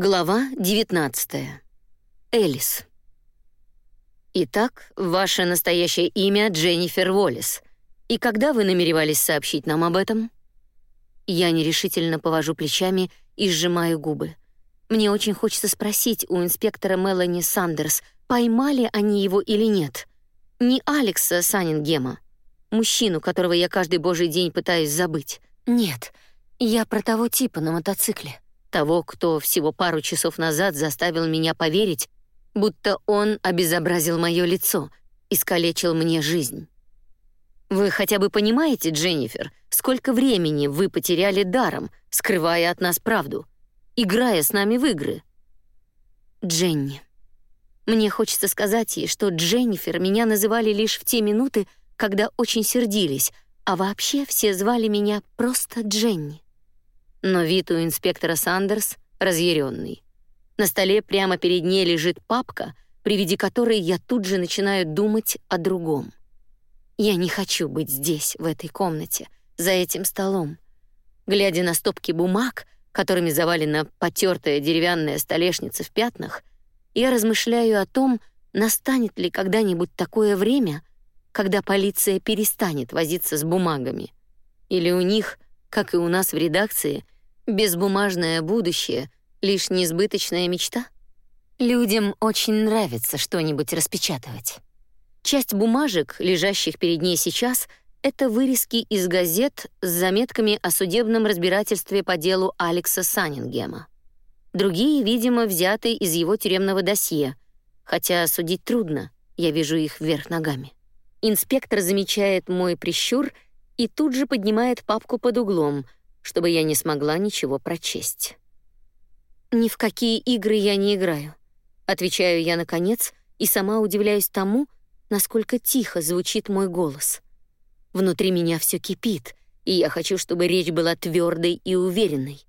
Глава 19. Элис. Итак, ваше настоящее имя Дженнифер Уоллес. И когда вы намеревались сообщить нам об этом? Я нерешительно повожу плечами и сжимаю губы. Мне очень хочется спросить у инспектора Мелани Сандерс, поймали они его или нет. Не Алекса Санингема, мужчину, которого я каждый божий день пытаюсь забыть. Нет, я про того типа на мотоцикле. Того, кто всего пару часов назад заставил меня поверить, будто он обезобразил мое лицо, искалечил мне жизнь. Вы хотя бы понимаете, Дженнифер, сколько времени вы потеряли даром, скрывая от нас правду, играя с нами в игры? Дженни. Мне хочется сказать ей, что Дженнифер меня называли лишь в те минуты, когда очень сердились, а вообще все звали меня просто Дженни. Но вид у инспектора Сандерс разъяренный. На столе прямо перед ней лежит папка, при виде которой я тут же начинаю думать о другом. Я не хочу быть здесь, в этой комнате, за этим столом. Глядя на стопки бумаг, которыми завалена потертая деревянная столешница в пятнах, я размышляю о том, настанет ли когда-нибудь такое время, когда полиция перестанет возиться с бумагами. Или у них, как и у нас в редакции, безбумажное будущее — лишь несбыточная мечта? Людям очень нравится что-нибудь распечатывать. Часть бумажек, лежащих перед ней сейчас, это вырезки из газет с заметками о судебном разбирательстве по делу Алекса Саннингема. Другие, видимо, взяты из его тюремного досье, хотя судить трудно, я вижу их вверх ногами. Инспектор замечает мой прищур и тут же поднимает папку под углом, чтобы я не смогла ничего прочесть. Ни в какие игры я не играю, отвечаю я наконец и сама удивляюсь тому, насколько тихо звучит мой голос. Внутри меня все кипит, и я хочу, чтобы речь была твердой и уверенной.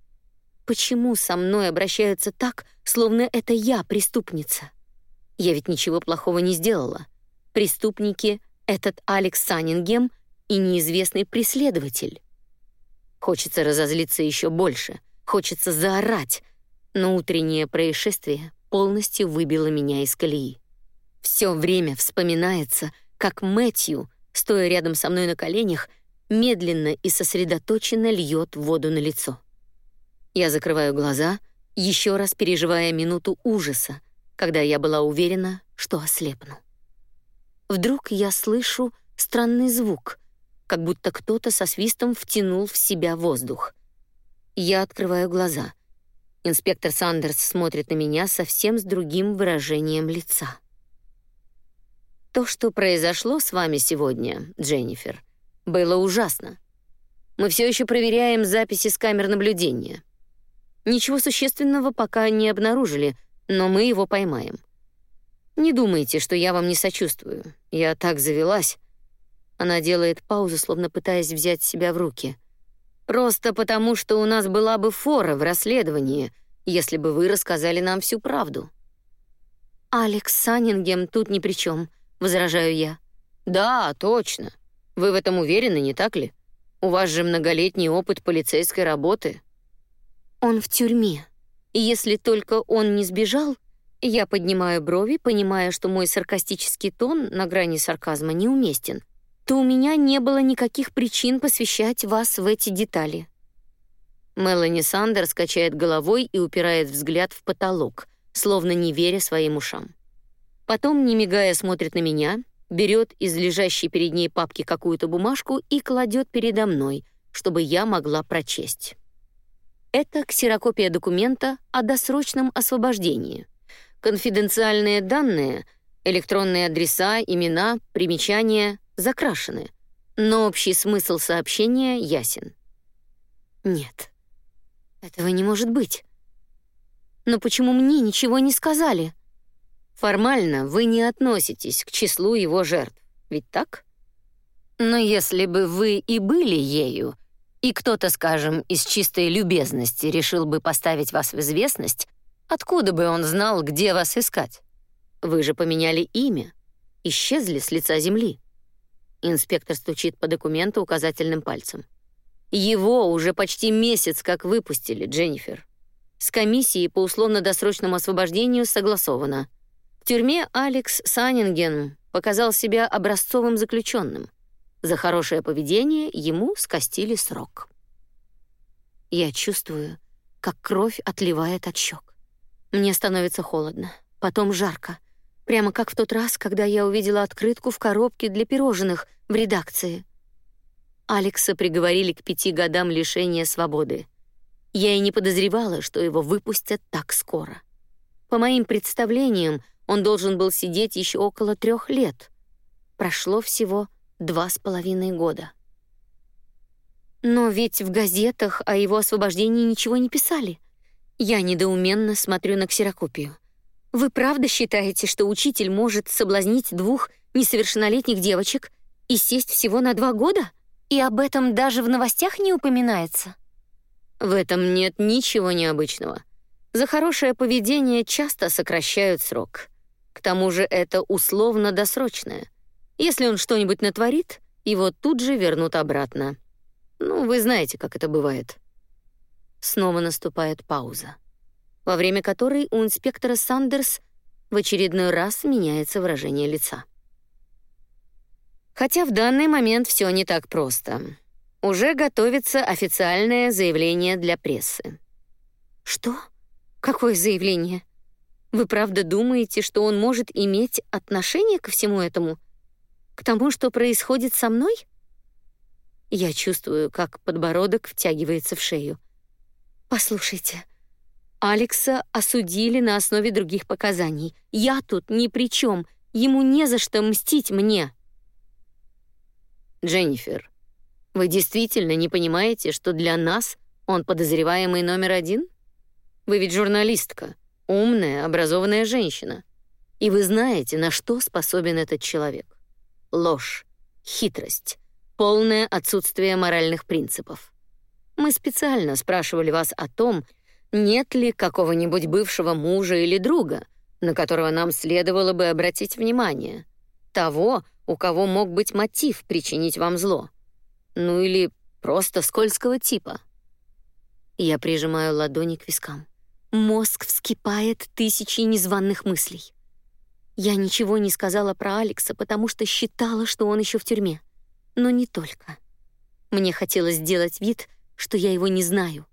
Почему со мной обращаются так, словно это я преступница? Я ведь ничего плохого не сделала. Преступники этот Алекс Саннингем и неизвестный преследователь. Хочется разозлиться еще больше, хочется заорать, но утреннее происшествие полностью выбило меня из колеи. Все время вспоминается, как Мэтью, стоя рядом со мной на коленях, медленно и сосредоточенно льет воду на лицо. Я закрываю глаза, еще раз переживая минуту ужаса, когда я была уверена, что ослепну. Вдруг я слышу странный звук, как будто кто-то со свистом втянул в себя воздух. Я открываю глаза. Инспектор Сандерс смотрит на меня совсем с другим выражением лица. То, что произошло с вами сегодня, Дженнифер, было ужасно. Мы все еще проверяем записи с камер наблюдения. Ничего существенного пока не обнаружили, но мы его поймаем. Не думайте, что я вам не сочувствую. Я так завелась. Она делает паузу, словно пытаясь взять себя в руки. Просто потому, что у нас была бы фора в расследовании, если бы вы рассказали нам всю правду. Алекс Саннингем тут ни при чем, возражаю я. Да, точно. Вы в этом уверены, не так ли? У вас же многолетний опыт полицейской работы. Он в тюрьме. И если только он не сбежал, я поднимаю брови, понимая, что мой саркастический тон на грани сарказма неуместен. То у меня не было никаких причин посвящать вас в эти детали. Мелани Сандерс качает головой и упирает взгляд в потолок, словно не веря своим ушам. Потом, не мигая, смотрит на меня, берет из лежащей перед ней папки какую-то бумажку и кладет передо мной, чтобы я могла прочесть. Это ксерокопия документа о досрочном освобождении — Конфиденциальные данные, электронные адреса, имена, примечания закрашены, но общий смысл сообщения ясен. Нет. Этого не может быть. Но почему мне ничего не сказали? Формально вы не относитесь к числу его жертв, ведь так? Но если бы вы и были ею, и кто-то, скажем, из чистой любезности решил бы поставить вас в известность, Откуда бы он знал, где вас искать? Вы же поменяли имя, исчезли с лица земли. Инспектор стучит по документу указательным пальцем. Его уже почти месяц как выпустили, Дженнифер. С комиссией по условно-досрочному освобождению согласовано. В тюрьме Алекс Саннинген показал себя образцовым заключенным. За хорошее поведение ему скостили срок. Я чувствую, как кровь отливает от щек. Мне становится холодно, потом жарко. Прямо как в тот раз, когда я увидела открытку в коробке для пирожных в редакции. Алекса приговорили к пяти годам лишения свободы. Я и не подозревала, что его выпустят так скоро. По моим представлениям, он должен был сидеть еще около трех лет. Прошло всего два с половиной года. Но ведь в газетах о его освобождении ничего не писали. Я недоуменно смотрю на ксерокопию. Вы правда считаете, что учитель может соблазнить двух несовершеннолетних девочек и сесть всего на два года? И об этом даже в новостях не упоминается? В этом нет ничего необычного. За хорошее поведение часто сокращают срок. К тому же это условно-досрочное. Если он что-нибудь натворит, его тут же вернут обратно. Ну, вы знаете, как это бывает. Снова наступает пауза, во время которой у инспектора Сандерс в очередной раз меняется выражение лица. Хотя в данный момент все не так просто. Уже готовится официальное заявление для прессы. Что? Какое заявление? Вы правда думаете, что он может иметь отношение ко всему этому? К тому, что происходит со мной? Я чувствую, как подбородок втягивается в шею. Послушайте, Алекса осудили на основе других показаний. Я тут ни при чем. Ему не за что мстить мне. Дженнифер, вы действительно не понимаете, что для нас он подозреваемый номер один? Вы ведь журналистка, умная, образованная женщина. И вы знаете, на что способен этот человек. Ложь, хитрость, полное отсутствие моральных принципов. Мы специально спрашивали вас о том, нет ли какого-нибудь бывшего мужа или друга, на которого нам следовало бы обратить внимание. Того, у кого мог быть мотив причинить вам зло. Ну или просто скользкого типа. Я прижимаю ладони к вискам. Мозг вскипает тысячи незваных мыслей. Я ничего не сказала про Алекса, потому что считала, что он еще в тюрьме но не только. Мне хотелось сделать вид, что я его не знаю,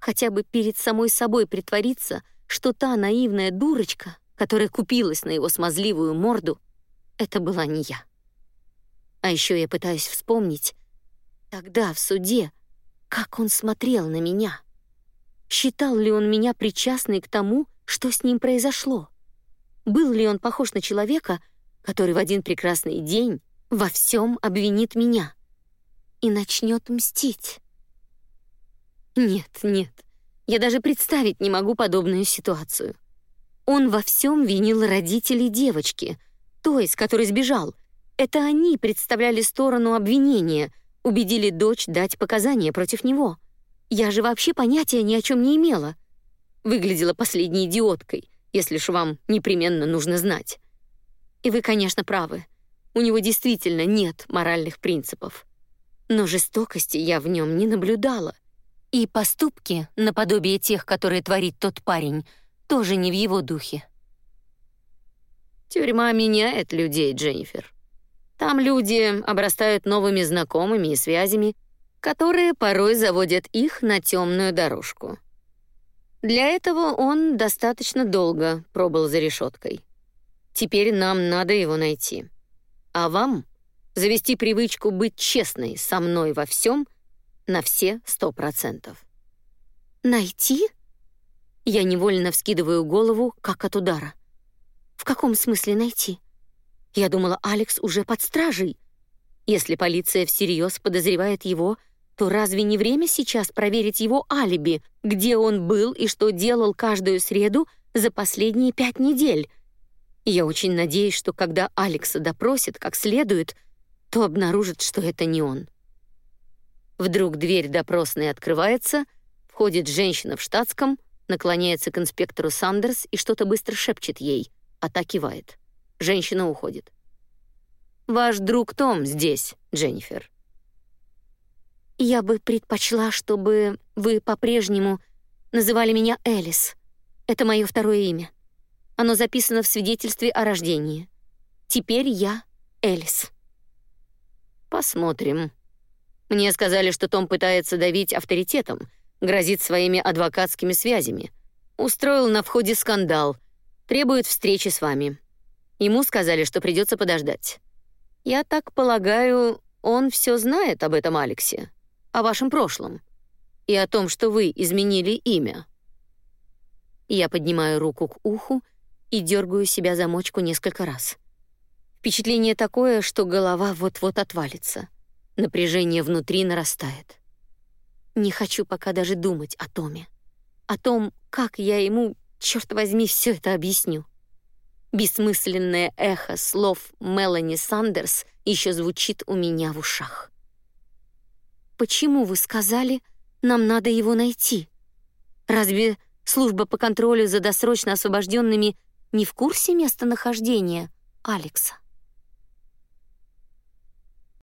хотя бы перед самой собой притвориться, что та наивная дурочка, которая купилась на его смазливую морду, это была не я. А еще я пытаюсь вспомнить, тогда в суде, как он смотрел на меня. Считал ли он меня причастной к тому, что с ним произошло? Был ли он похож на человека, который в один прекрасный день во всем обвинит меня и начнет мстить. Нет, нет, я даже представить не могу подобную ситуацию. Он во всем винил родителей девочки, той, с которой сбежал. Это они представляли сторону обвинения, убедили дочь дать показания против него. Я же вообще понятия ни о чем не имела. Выглядела последней идиоткой, если ж вам непременно нужно знать. И вы, конечно, правы. У него действительно нет моральных принципов. Но жестокости я в нем не наблюдала. И поступки, наподобие тех, которые творит тот парень, тоже не в его духе. Тюрьма меняет людей, Дженнифер. Там люди обрастают новыми знакомыми и связями, которые порой заводят их на темную дорожку. Для этого он достаточно долго пробыл за решеткой. Теперь нам надо его найти. А вам завести привычку быть честной со мной во всем на все сто процентов. Найти? Я невольно вскидываю голову, как от удара. В каком смысле найти? Я думала, Алекс уже под стражей. Если полиция всерьез подозревает его, то разве не время сейчас проверить его алиби, где он был и что делал каждую среду за последние пять недель? я очень надеюсь, что когда Алекса допросит как следует, то обнаружит, что это не он. Вдруг дверь допросной открывается, входит женщина в штатском, наклоняется к инспектору Сандерс и что-то быстро шепчет ей, а та кивает. Женщина уходит. Ваш друг Том здесь, Дженнифер. Я бы предпочла, чтобы вы по-прежнему называли меня Элис. Это мое второе имя. Оно записано в свидетельстве о рождении. Теперь я Элис. Посмотрим. Мне сказали, что Том пытается давить авторитетом, грозит своими адвокатскими связями. Устроил на входе скандал, требует встречи с вами. Ему сказали, что придется подождать. Я так полагаю, он все знает об этом Алексе, о вашем прошлом и о том, что вы изменили имя. Я поднимаю руку к уху и дергаю себя замочку несколько раз. Впечатление такое, что голова вот-вот отвалится. Напряжение внутри нарастает. Не хочу пока даже думать о Томе. О том, как я ему, черт возьми, все это объясню. Бессмысленное эхо слов Мелани Сандерс еще звучит у меня в ушах. Почему вы сказали, нам надо его найти? Разве служба по контролю за досрочно освобожденными не в курсе местонахождения Алекса?